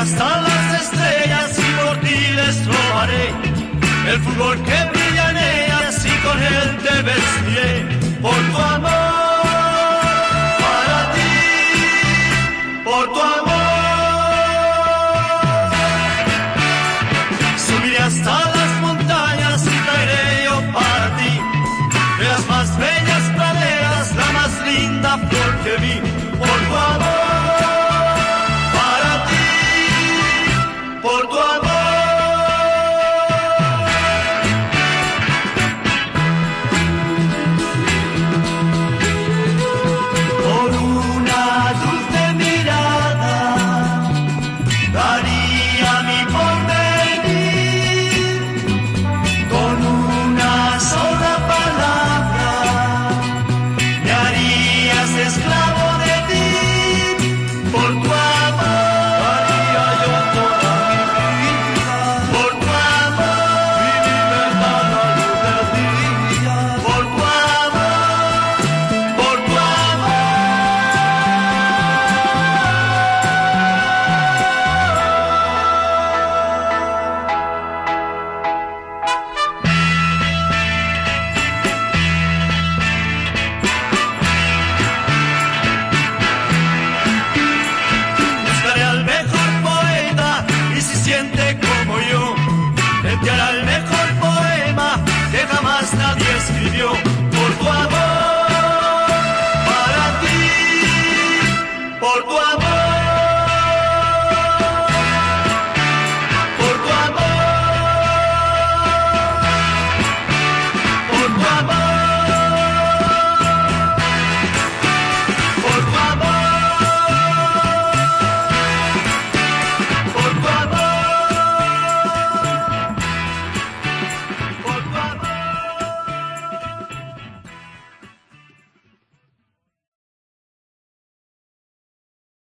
hasta las estrellas y por ti les el fútbol que brilla en ellas y con él te vestiré por tu amor. Para ti, por tu amor. Ti, siente como yo, enviará el mejor poema que jamás nadie escribió.